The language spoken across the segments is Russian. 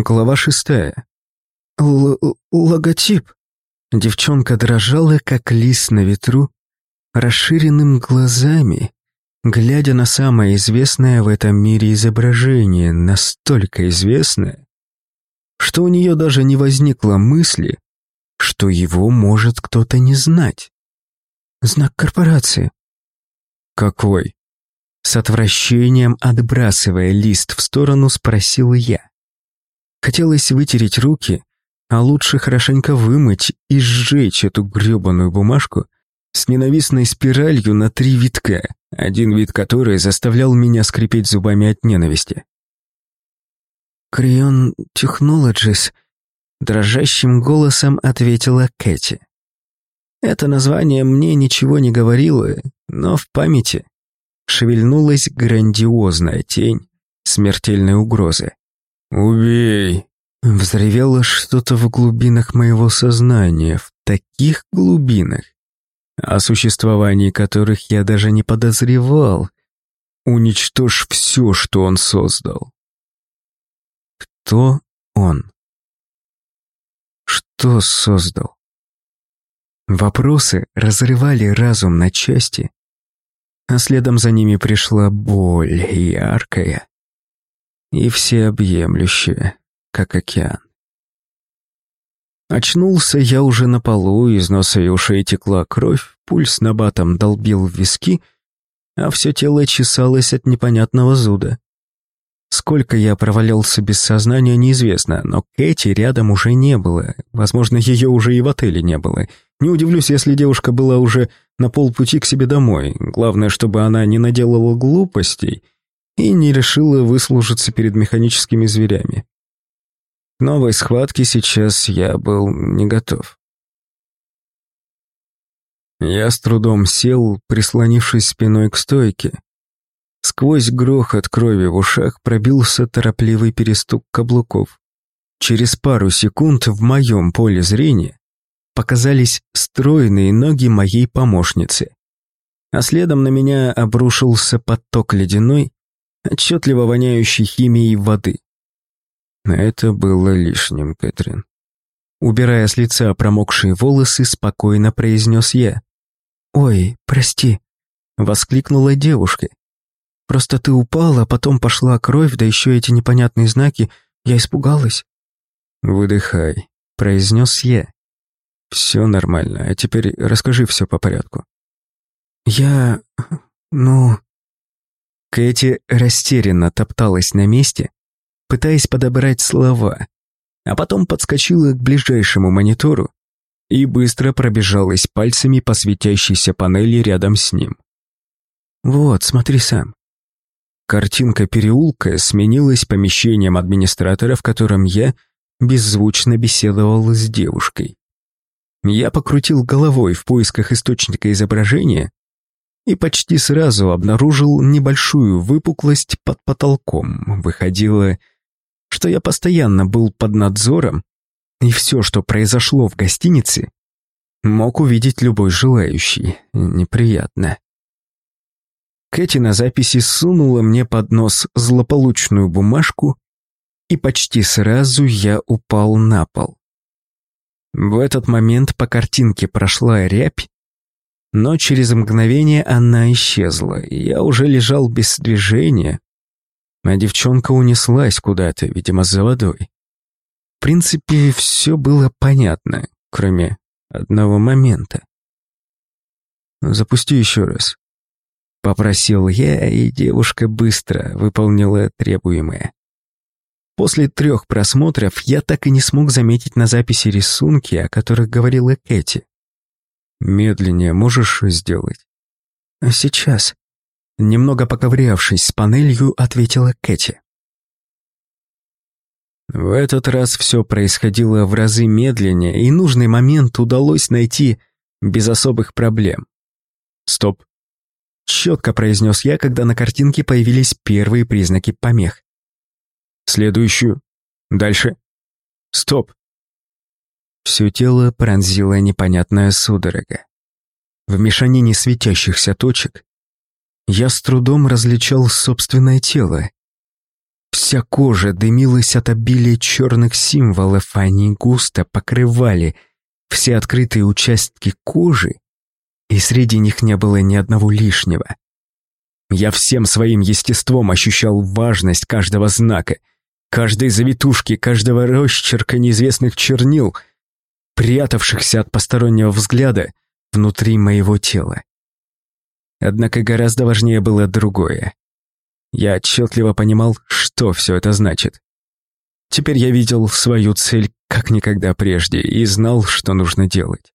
Глава шестая. Л логотип. Девчонка дрожала, как лист на ветру, расширенным глазами, глядя на самое известное в этом мире изображение, настолько известное, что у нее даже не возникло мысли, что его может кто-то не знать. Знак корпорации. Какой? С отвращением отбрасывая лист в сторону, спросил я. Хотелось вытереть руки, а лучше хорошенько вымыть и сжечь эту грёбаную бумажку с ненавистной спиралью на три витка, один вид которой заставлял меня скрипеть зубами от ненависти. «Крион Технологис», — дрожащим голосом ответила Кэти. Это название мне ничего не говорило, но в памяти шевельнулась грандиозная тень смертельной угрозы. «Убей!» Взревело что-то в глубинах моего сознания, в таких глубинах, о существовании которых я даже не подозревал. Уничтожь все, что он создал. Кто он? Что создал? Вопросы разрывали разум на части, а следом за ними пришла боль яркая и всеобъемлющая как океан. Очнулся я уже на полу, из носа и ушей текла кровь, пульс на батом долбил в виски, а все тело чесалось от непонятного зуда. Сколько я провалялся без сознания, неизвестно, но Кэти рядом уже не было. Возможно, ее уже и в отеле не было. Не удивлюсь, если девушка была уже на полпути к себе домой. Главное, чтобы она не наделала глупостей и не решила выслужиться перед механическими зверями новой схватке сейчас я был не готов. Я с трудом сел, прислонившись спиной к стойке. Сквозь грохот крови в ушах пробился торопливый перестук каблуков. Через пару секунд в моем поле зрения показались стройные ноги моей помощницы, а следом на меня обрушился поток ледяной, отчетливо воняющей химией воды. Это было лишним, Кэтрин. Убирая с лица промокшие волосы, спокойно произнес я. «Ой, прости», — воскликнула девушка. «Просто ты упала, а потом пошла кровь, да еще эти непонятные знаки. Я испугалась». «Выдыхай», — произнес я. «Все нормально, а теперь расскажи все по порядку». «Я... ну...» Кэти растерянно топталась на месте, пытаясь подобрать слова, а потом подскочила к ближайшему монитору и быстро пробежалась пальцами по светящейся панели рядом с ним. «Вот, смотри сам». Картинка переулка сменилась помещением администратора, в котором я беззвучно беседовал с девушкой. Я покрутил головой в поисках источника изображения и почти сразу обнаружил небольшую выпуклость под потолком. Выходило, что я постоянно был под надзором, и все, что произошло в гостинице, мог увидеть любой желающий. Неприятно. Кэти на записи сунула мне под нос злополучную бумажку, и почти сразу я упал на пол. В этот момент по картинке прошла рябь, но через мгновение она исчезла, и я уже лежал без движения, а девчонка унеслась куда-то, видимо, за водой. В принципе, все было понятно, кроме одного момента. «Запусти еще раз», — попросил я, и девушка быстро выполнила требуемое. После трех просмотров я так и не смог заметить на записи рисунки, о которых говорила Кэти. «Медленнее можешь сделать?» «Сейчас», Немного поковырявшись с панелью, ответила Кэти. В этот раз все происходило в разы медленнее, и нужный момент удалось найти без особых проблем. «Стоп!» — четко произнес я, когда на картинке появились первые признаки помех. «Следующую. Дальше. Стоп!» Все тело пронзило непонятная судорога. В мешанине светящихся точек я с трудом различал собственное тело. Вся кожа дымилась от обилия черных символов, а они густо покрывали все открытые участки кожи, и среди них не было ни одного лишнего. Я всем своим естеством ощущал важность каждого знака, каждой завитушки, каждого росчерка неизвестных чернил, прятавшихся от постороннего взгляда внутри моего тела. Однако гораздо важнее было другое. Я отчетливо понимал, что все это значит. Теперь я видел свою цель как никогда прежде и знал, что нужно делать.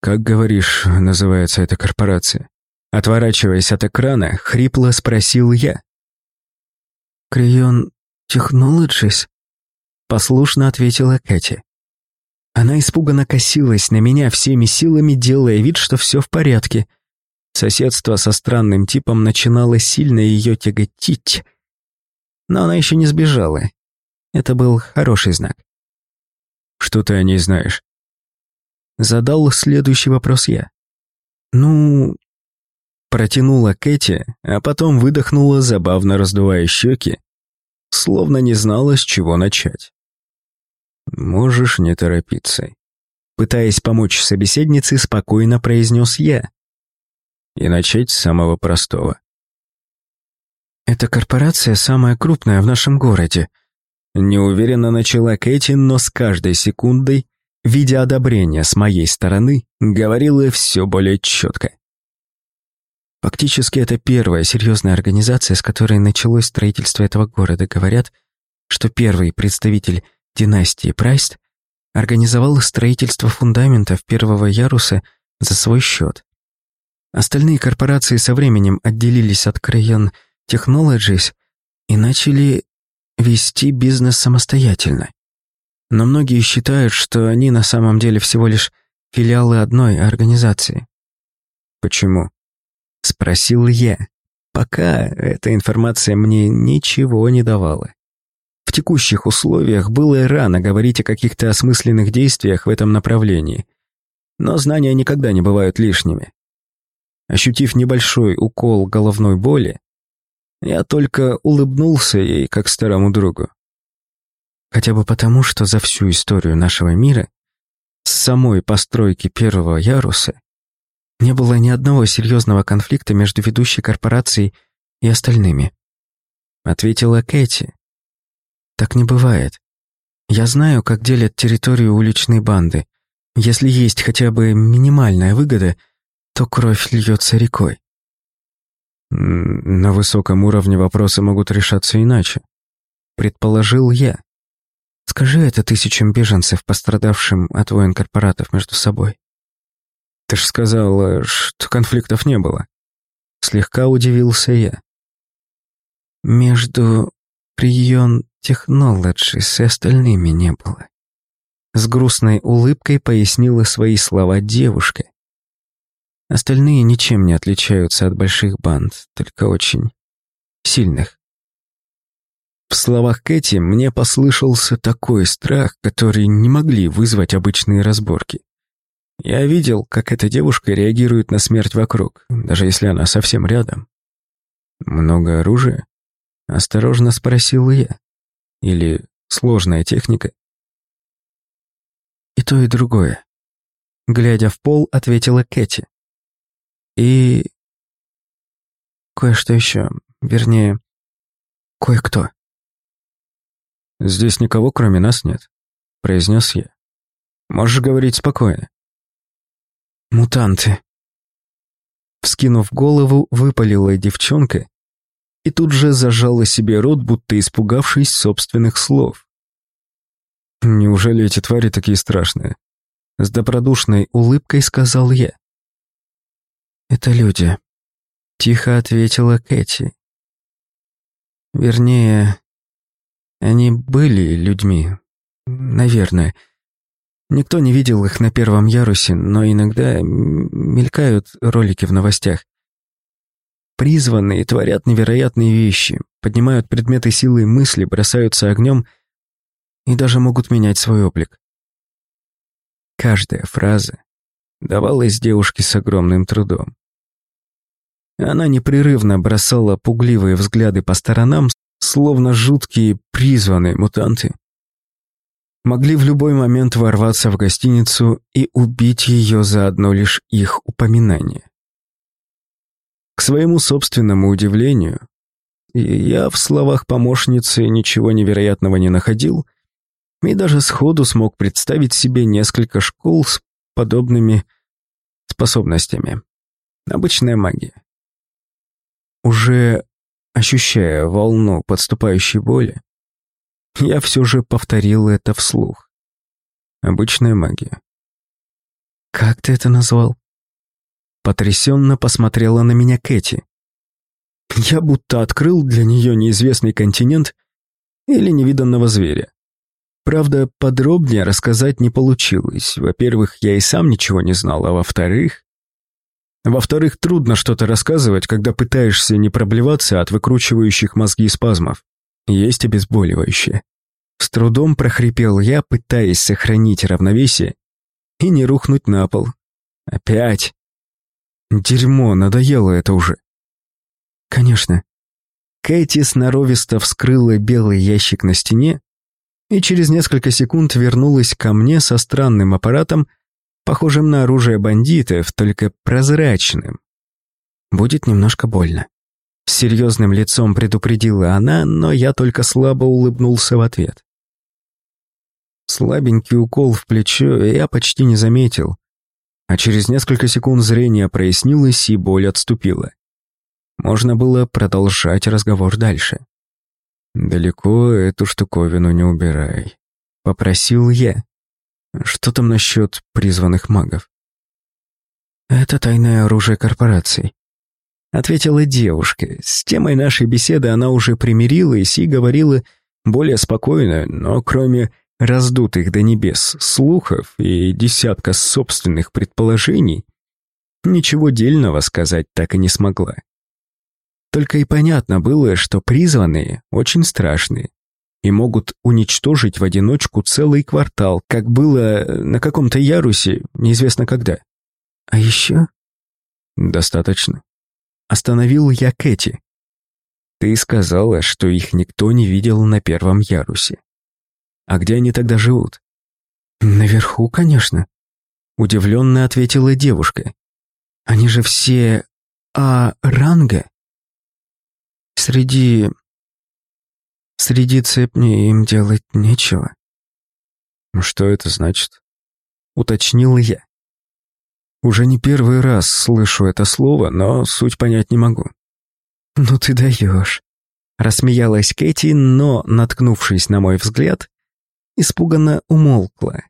«Как, говоришь, называется эта корпорация?» Отворачиваясь от экрана, хрипло спросил я. «Крион Технологис?» Послушно ответила Кэти. Она испуганно косилась на меня всеми силами, делая вид, что все в порядке. Соседство со странным типом начинало сильно ее тяготить. Но она еще не сбежала. Это был хороший знак. «Что ты о ней знаешь?» Задал следующий вопрос я. «Ну, Протянула Кэти, а потом выдохнула, забавно раздувая щеки, словно не знала, с чего начать. «Можешь не торопиться», — пытаясь помочь собеседнице, спокойно произнес я. И начать с самого простого. «Эта корпорация самая крупная в нашем городе», — неуверенно начала Кэти, но с каждой секундой, видя одобрение с моей стороны, говорила все более четко. Фактически это первая серьезная организация, с которой началось строительство этого города. Говорят, что первый представитель династии Прайст организовал строительство фундаментов первого яруса за свой счет. Остальные корпорации со временем отделились от Crayon Technologies и начали вести бизнес самостоятельно. Но многие считают, что они на самом деле всего лишь филиалы одной организации. Почему? Спросил я. Пока эта информация мне ничего не давала. Текущих условиях было рано говорить о каких-то осмысленных действиях в этом направлении. Но знания никогда не бывают лишними. Ощутив небольшой укол головной боли, я только улыбнулся ей, как старому другу. Хотя бы потому, что за всю историю нашего мира, с самой постройки первого яруса, не было ни одного серьезного конфликта между ведущей корпорацией и остальными. Ответила Кэти. Так не бывает. Я знаю, как делят территорию уличные банды. Если есть хотя бы минимальная выгода, то кровь льется рекой. На высоком уровне вопросы могут решаться иначе. Предположил я. Скажи это тысячам беженцев, пострадавшим от войн корпоратов между собой. Ты ж сказала, что конфликтов не было. Слегка удивился я. Между Прион Технологис и остальными не было. С грустной улыбкой пояснила свои слова девушка. Остальные ничем не отличаются от больших банд, только очень сильных. В словах Кэти мне послышался такой страх, который не могли вызвать обычные разборки. Я видел, как эта девушка реагирует на смерть вокруг, даже если она совсем рядом. «Много оружия?» — осторожно спросил я. «Или сложная техника?» «И то, и другое», — глядя в пол, ответила Кэти. «И кое-что еще, вернее, кое-кто». «Здесь никого, кроме нас, нет», — произнес я. «Можешь говорить спокойно». Мутанты. Вскинув голову, выпалила девчонка и тут же зажала себе рот, будто испугавшись собственных слов. «Неужели эти твари такие страшные?» С добродушной улыбкой сказал я. «Это люди», — тихо ответила Кэти. «Вернее, они были людьми, наверное». Никто не видел их на первом ярусе, но иногда мелькают ролики в новостях. Призванные творят невероятные вещи, поднимают предметы силы и мысли, бросаются огнем и даже могут менять свой облик. Каждая фраза давалась девушке с огромным трудом. Она непрерывно бросала пугливые взгляды по сторонам, словно жуткие призванные мутанты, могли в любой момент ворваться в гостиницу и убить ее за одно лишь их упоминание. К своему собственному удивлению, я в словах помощницы ничего невероятного не находил и даже сходу смог представить себе несколько школ с подобными способностями. Обычная магия. Уже ощущая волну подступающей боли, я все же повторил это вслух. Обычная магия. «Как ты это назвал?» Потрясенно посмотрела на меня Кэти. Я будто открыл для нее неизвестный континент или невиданного зверя. Правда, подробнее рассказать не получилось. Во-первых, я и сам ничего не знал, а во-вторых... Во-вторых, трудно что-то рассказывать, когда пытаешься не проблеваться от выкручивающих мозги спазмов. Есть обезболивающее. С трудом прохрипел я, пытаясь сохранить равновесие и не рухнуть на пол. Опять. Дерьмо, надоело это уже. Конечно. Кэти сноровисто вскрыла белый ящик на стене и через несколько секунд вернулась ко мне со странным аппаратом, похожим на оружие бандитов, только прозрачным. Будет немножко больно. С серьезным лицом предупредила она, но я только слабо улыбнулся в ответ. Слабенький укол в плечо я почти не заметил, а через несколько секунд зрение прояснилось и боль отступила. Можно было продолжать разговор дальше. «Далеко эту штуковину не убирай», — попросил я. «Что там насчет призванных магов?» «Это тайное оружие корпораций», — ответила девушка. С темой нашей беседы она уже примирилась и говорила более спокойно, но кроме раздутых до небес слухов и десятка собственных предположений, ничего дельного сказать так и не смогла. Только и понятно было, что призванные очень страшные и могут уничтожить в одиночку целый квартал, как было на каком-то ярусе, неизвестно когда. А еще... Достаточно. Остановил я Кэти. Ты сказала, что их никто не видел на первом ярусе. А где они тогда живут? Наверху, конечно. Удивленно ответила девушка. Они же все... А ранга? Среди... Среди цепней им делать нечего. Ну что это значит? Уточнил я. Уже не первый раз слышу это слово, но суть понять не могу. Ну ты даешь. Рассмеялась Кэти, но, наткнувшись на мой взгляд, испуганно умолкла.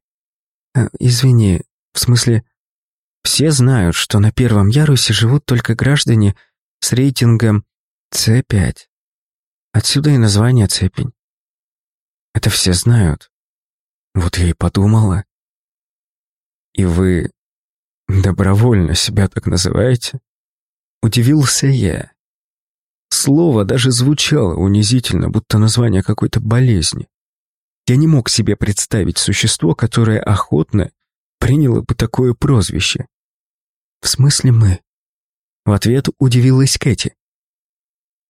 «Э, «Извини, в смысле, все знают, что на первом ярусе живут только граждане с рейтингом С5. Отсюда и название цепень. Это все знают. Вот я и подумала. И вы добровольно себя так называете? Удивился я. Слово даже звучало унизительно, будто название какой-то болезни. Я не мог себе представить существо, которое охотно приняло бы такое прозвище. «В смысле мы?» В ответ удивилась Кэти.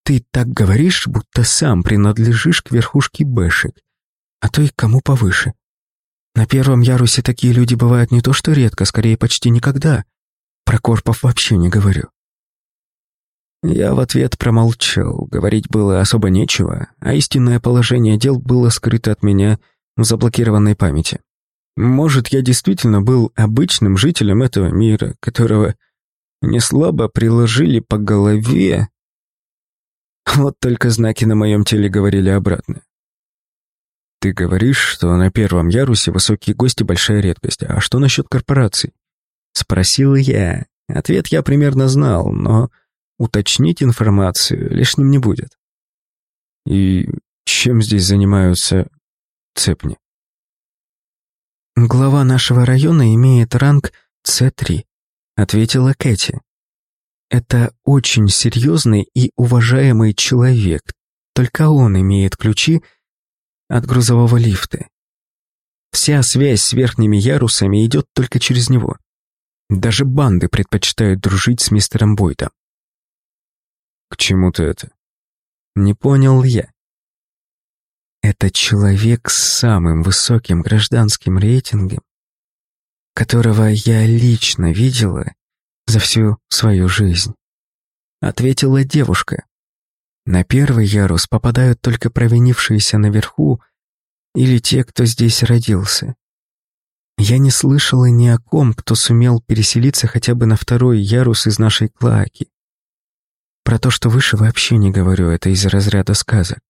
«Ты так говоришь, будто сам принадлежишь к верхушке бэшек, а то и кому повыше. На первом ярусе такие люди бывают не то что редко, скорее почти никогда. Про корпов вообще не говорю. Я в ответ промолчал, говорить было особо нечего, а истинное положение дел было скрыто от меня в заблокированной памяти. Может, я действительно был обычным жителем этого мира, которого не слабо приложили по голове. Вот только знаки на моем теле говорили обратно. Ты говоришь, что на первом ярусе высокие гости большая редкость, а что насчет корпораций? Спросил я. Ответ я примерно знал, но уточнить информацию лишним не будет. И чем здесь занимаются цепни? Глава нашего района имеет ранг С3, ответила Кэти. Это очень серьезный и уважаемый человек, только он имеет ключи от грузового лифта. Вся связь с верхними ярусами идет только через него. Даже банды предпочитают дружить с мистером Бойдом. К чему ты это? Не понял я. Это человек с самым высоким гражданским рейтингом, которого я лично видела за всю свою жизнь. Ответила девушка. На первый ярус попадают только провинившиеся наверху или те, кто здесь родился. Я не слышала ни о ком, кто сумел переселиться хотя бы на второй ярус из нашей клаки. Про то, что выше, вообще не говорю, это из разряда сказок.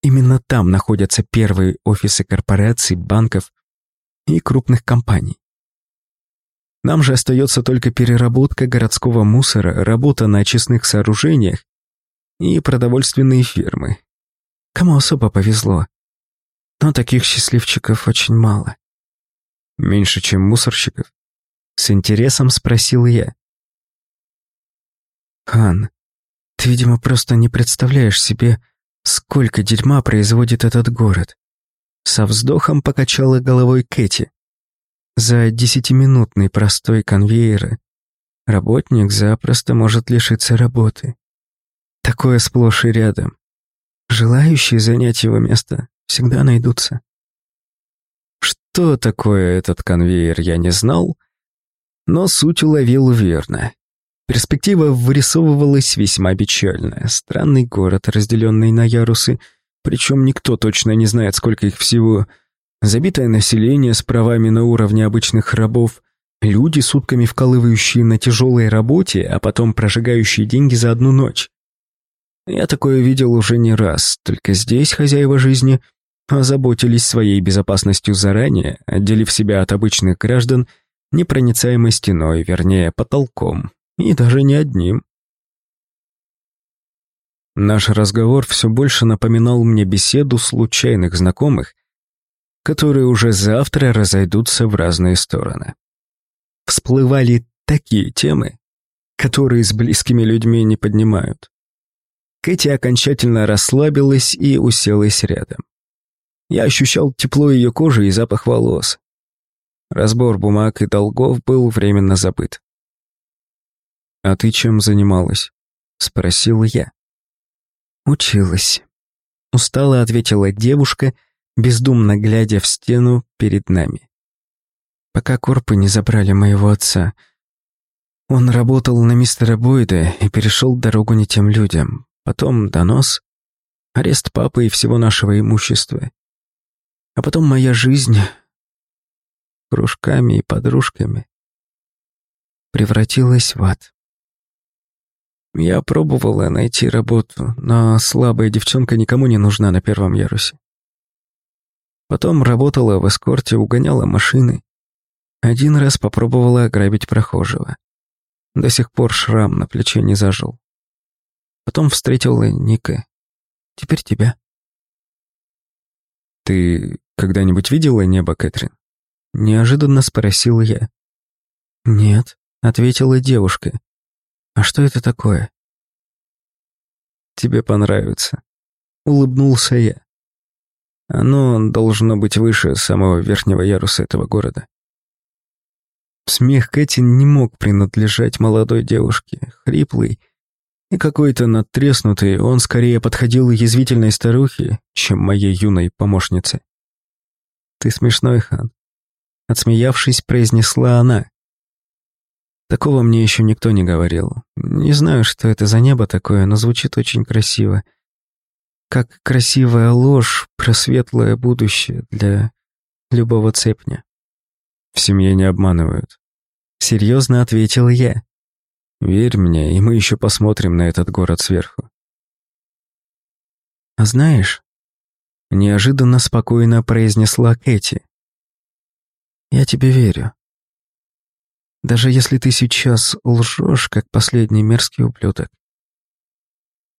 Именно там находятся первые офисы корпораций, банков и крупных компаний. Нам же остается только переработка городского мусора, работа на очистных сооружениях и продовольственные фирмы. Кому особо повезло. Но таких счастливчиков очень мало. Меньше, чем мусорщиков? С интересом спросил я. Хан, ты, видимо, просто не представляешь себе, сколько дерьма производит этот город. Со вздохом покачала головой Кэти. За десятиминутный простой конвейера работник запросто может лишиться работы. Такое сплошь и рядом. Желающие занять его место всегда найдутся. Что такое этот конвейер, я не знал, но суть уловил верно. Перспектива вырисовывалась весьма печальная. Странный город, разделенный на ярусы, причем никто точно не знает, сколько их всего. Забитое население с правами на уровне обычных рабов, люди, сутками вкалывающие на тяжелой работе, а потом прожигающие деньги за одну ночь. Я такое видел уже не раз, только здесь хозяева жизни озаботились своей безопасностью заранее, отделив себя от обычных граждан непроницаемой стеной, вернее, потолком, и даже не одним. Наш разговор все больше напоминал мне беседу случайных знакомых, которые уже завтра разойдутся в разные стороны. Всплывали такие темы, которые с близкими людьми не поднимают. Кэти окончательно расслабилась и уселась рядом. Я ощущал тепло ее кожи и запах волос. Разбор бумаг и долгов был временно забыт. «А ты чем занималась?» — спросил я. «Училась», — устало ответила девушка, бездумно глядя в стену перед нами. «Пока корпы не забрали моего отца. Он работал на мистера Бойда и перешел дорогу не тем людям. Потом донос, арест папы и всего нашего имущества. А потом моя жизнь кружками и подружками превратилась в ад. Я пробовала найти работу, но слабая девчонка никому не нужна на первом ярусе. Потом работала в эскорте, угоняла машины. Один раз попробовала ограбить прохожего. До сих пор шрам на плече не зажил. Потом встретила Ника. Теперь тебя. Ты когда-нибудь видела небо, Кэтрин? Неожиданно спросил я. Нет, ответила девушка. А что это такое? Тебе понравится. Улыбнулся я. Оно должно быть выше самого верхнего яруса этого города. Смех Кэти не мог принадлежать молодой девушке. Хриплый и какой-то надтреснутый, он скорее подходил язвительной старухе, чем моей юной помощнице. «Ты смешной, Хан», — отсмеявшись, произнесла она. Такого мне еще никто не говорил. Не знаю, что это за небо такое, но звучит очень красиво. Как красивая ложь про светлое будущее для любого цепня. В семье не обманывают. Серьезно ответил я. Верь мне, и мы еще посмотрим на этот город сверху. А знаешь, неожиданно спокойно произнесла Кэти. Я тебе верю. Даже если ты сейчас лжешь, как последний мерзкий ублюдок.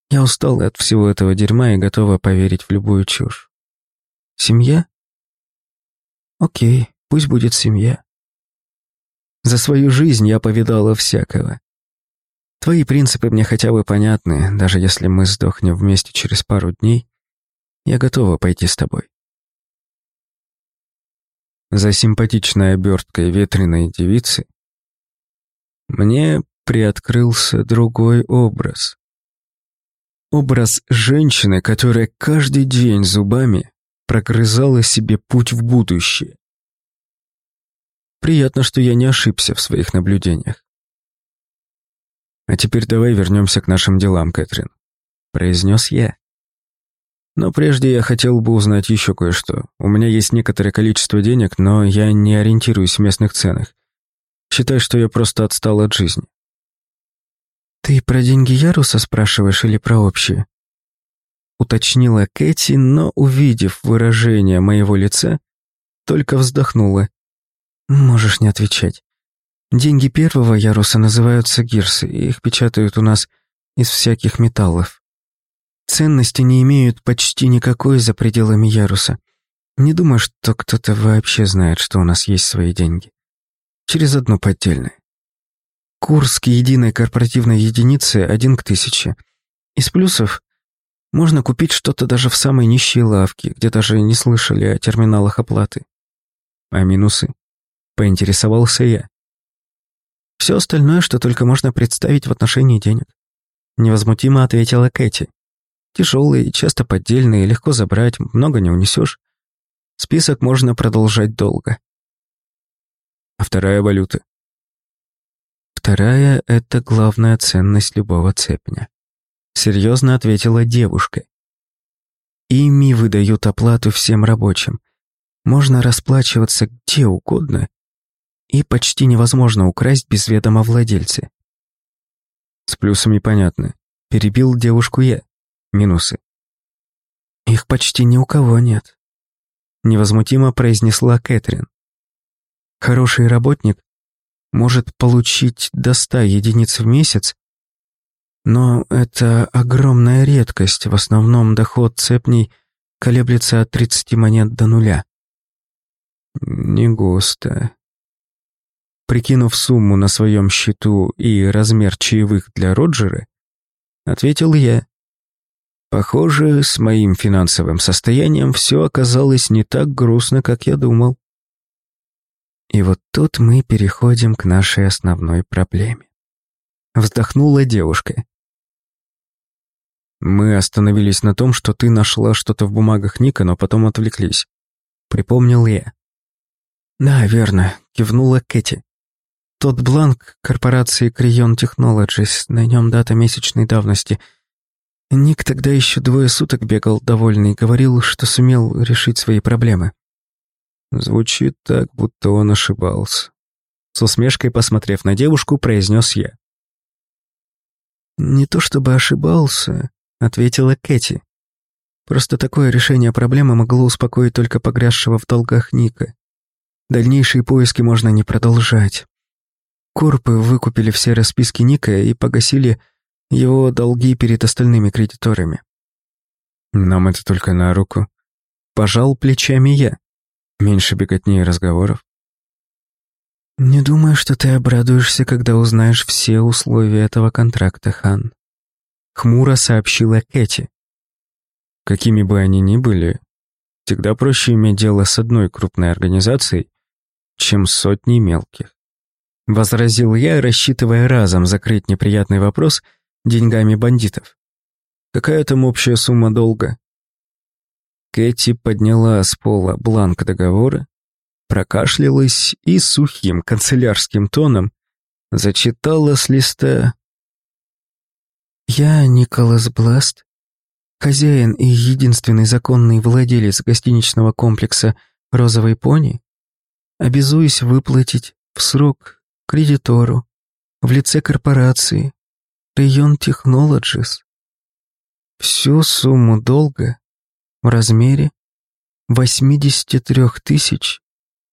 Я устала от всего этого дерьма и готова поверить в любую чушь. Семья? Окей, пусть будет семья. За свою жизнь я повидала всякого. Твои принципы мне хотя бы понятны, даже если мы сдохнем вместе через пару дней, я готова пойти с тобой. За симпатичной оберткой ветреной девицы мне приоткрылся другой образ. Образ женщины, которая каждый день зубами прогрызала себе путь в будущее. Приятно, что я не ошибся в своих наблюдениях. «А теперь давай вернемся к нашим делам, Кэтрин», — произнес я. «Но прежде я хотел бы узнать еще кое-что. У меня есть некоторое количество денег, но я не ориентируюсь в местных ценах. Считай, что я просто отстал от жизни». «Ты про деньги Яруса спрашиваешь или про общие?» Уточнила Кэти, но, увидев выражение моего лица, только вздохнула. Можешь не отвечать. Деньги первого яруса называются гирсы, их печатают у нас из всяких металлов. Ценности не имеют почти никакой за пределами яруса. Не думаю, что кто-то вообще знает, что у нас есть свои деньги. Через одну поддельное. Курс к единой корпоративной единице один к тысяче. Из плюсов можно купить что-то даже в самой нищей лавке, где даже не слышали о терминалах оплаты. А минусы? Поинтересовался я. Все остальное, что только можно представить в отношении денег. Невозмутимо ответила Кэти. Тяжелые, часто поддельные, легко забрать, много не унесешь. Список можно продолжать долго. А вторая валюта? Вторая — это главная ценность любого цепня. Серьезно ответила девушка. Ими выдают оплату всем рабочим. Можно расплачиваться где угодно и почти невозможно украсть без ведома владельца. С плюсами понятно. Перебил девушку я. Минусы. Их почти ни у кого нет. Невозмутимо произнесла Кэтрин. Хороший работник может получить до ста единиц в месяц, но это огромная редкость, в основном доход цепней колеблется от 30 монет до нуля. Не густо, прикинув сумму на своем счету и размер чаевых для Роджера, ответил я. Похоже, с моим финансовым состоянием все оказалось не так грустно, как я думал. И вот тут мы переходим к нашей основной проблеме. Вздохнула девушка. Мы остановились на том, что ты нашла что-то в бумагах Ника, но потом отвлеклись. Припомнил я. Да, верно, кивнула Кэти. Тот бланк корпорации Крион Technologies, на нем дата месячной давности. Ник тогда еще двое суток бегал довольный, говорил, что сумел решить свои проблемы. Звучит так, будто он ошибался. С усмешкой, посмотрев на девушку, произнес я. «Не то чтобы ошибался», — ответила Кэти. «Просто такое решение проблемы могло успокоить только погрязшего в долгах Ника. Дальнейшие поиски можно не продолжать. Корпы выкупили все расписки Ника и погасили его долги перед остальными кредиторами. Нам это только на руку. Пожал плечами я. Меньше беготни и разговоров. Не думаю, что ты обрадуешься, когда узнаешь все условия этого контракта, Хан. Хмуро сообщила Кэти. Какими бы они ни были, всегда проще иметь дело с одной крупной организацией, чем с сотней мелких. Возразил я, рассчитывая разом закрыть неприятный вопрос деньгами бандитов. Какая там общая сумма долга? Кэти подняла с пола бланк договора, прокашлялась и сухим канцелярским тоном зачитала с листа. «Я Николас Бласт, хозяин и единственный законный владелец гостиничного комплекса «Розовый пони», обязуюсь выплатить в срок кредитору в лице корпорации Rayon Technologies всю сумму долга в размере 83 тысяч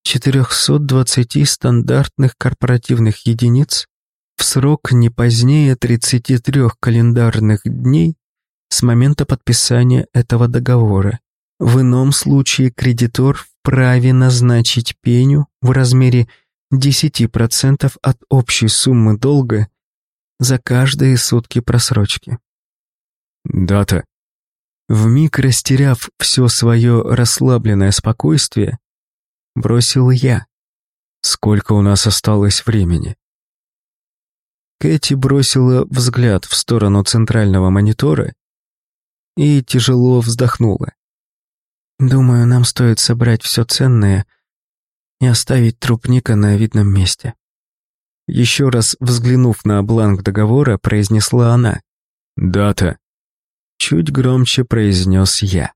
420 стандартных корпоративных единиц в срок не позднее 33 календарных дней с момента подписания этого договора. В ином случае кредитор вправе назначить пеню в размере 10% от общей суммы долга за каждые сутки просрочки. Дата. Вмиг растеряв все свое расслабленное спокойствие, бросил я. Сколько у нас осталось времени? Кэти бросила взгляд в сторону центрального монитора и тяжело вздохнула. «Думаю, нам стоит собрать все ценное и оставить труп Ника на видном месте». Еще раз взглянув на бланк договора, произнесла она. «Дата». Чуть громче произнес я.